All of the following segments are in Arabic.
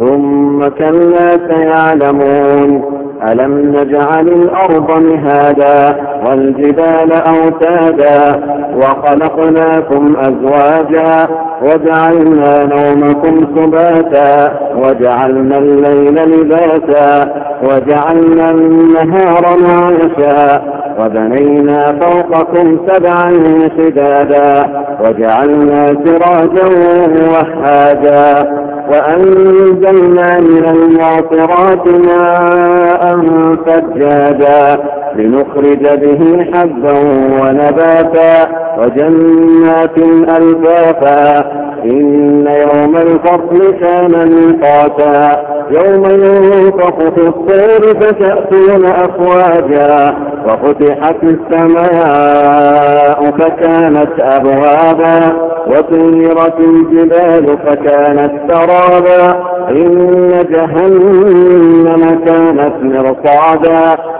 ثم كلا سيعلمون. ألم نجعل الأرض مهادا والجبال أوتادا وخلقناكم أزواجا وجعلنا نومكم سباتا وجعلنا الليل لباسا وجعلنا النهار معيشا وبنينا فوقكم سبعا شدادا وجعلنا سراجا وحاجا وأنزلنا من المعصرات ماء فجاجا لنخرج به حبا ونباتا وجنات ألفافا. إن يوم الفصل كان ميقاتا. يوم ينفخ في الصور فتأتون أفواجا. وفتحت السماء فكانت أبوابا. وسيرت الجبال فكانت سرابا. إن جهنم كانت مرصادا.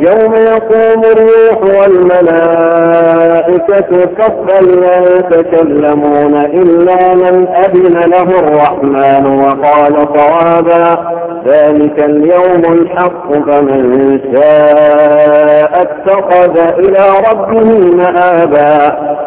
يوم يقوم الروح والملائكة كفا لا يتكلمون إلا من أذن له الرحمن وقال صوابا ذلك اليوم الحق فمن شاء اتخذ إلى ربه مآبا